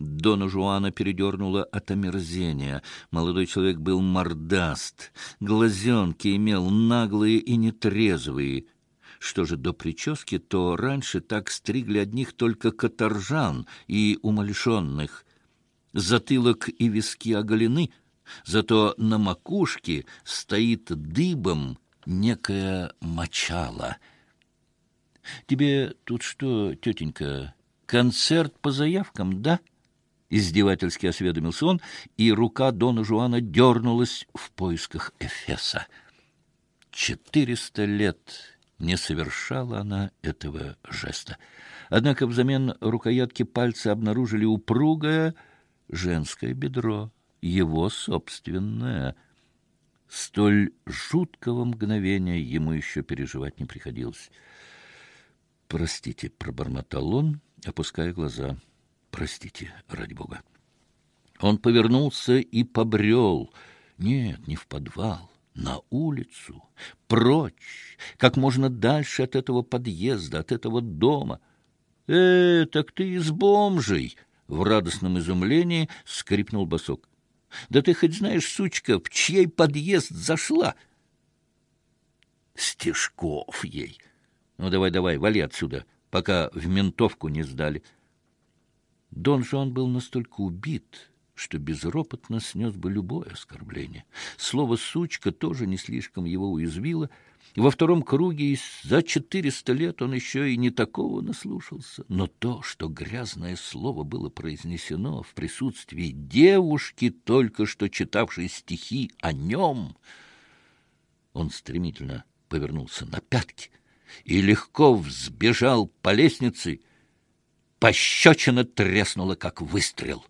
Дона Жуана передернула от омерзения. Молодой человек был мордаст, глазенки имел наглые и нетрезвые. Что же до прически, то раньше так стригли одних только каторжан и умалишенных. Затылок и виски оголены, зато на макушке стоит дыбом некое мочало. «Тебе тут что, тетенька, концерт по заявкам, да?» Издевательски осведомился он, и рука Дона Жуана дернулась в поисках Эфеса. Четыреста лет не совершала она этого жеста. Однако взамен рукоятки пальца обнаружили упругое женское бедро, его собственное. Столь жуткого мгновения ему еще переживать не приходилось. «Простите», — пробормотал он, опуская глаза, — Простите, ради бога. Он повернулся и побрел. Нет, не в подвал, на улицу, прочь, как можно дальше от этого подъезда, от этого дома. «Э, так ты из бомжей!» — в радостном изумлении скрипнул босок. «Да ты хоть знаешь, сучка, в чьей подъезд зашла?» «Стежков ей!» «Ну, давай-давай, вали отсюда, пока в ментовку не сдали». Дон Жуан был настолько убит, что безропотно снес бы любое оскорбление. Слово «сучка» тоже не слишком его уязвило. Во втором круге за четыреста лет он еще и не такого наслушался. Но то, что грязное слово было произнесено в присутствии девушки, только что читавшей стихи о нем, он стремительно повернулся на пятки и легко взбежал по лестнице, Пощечина треснула, как выстрел.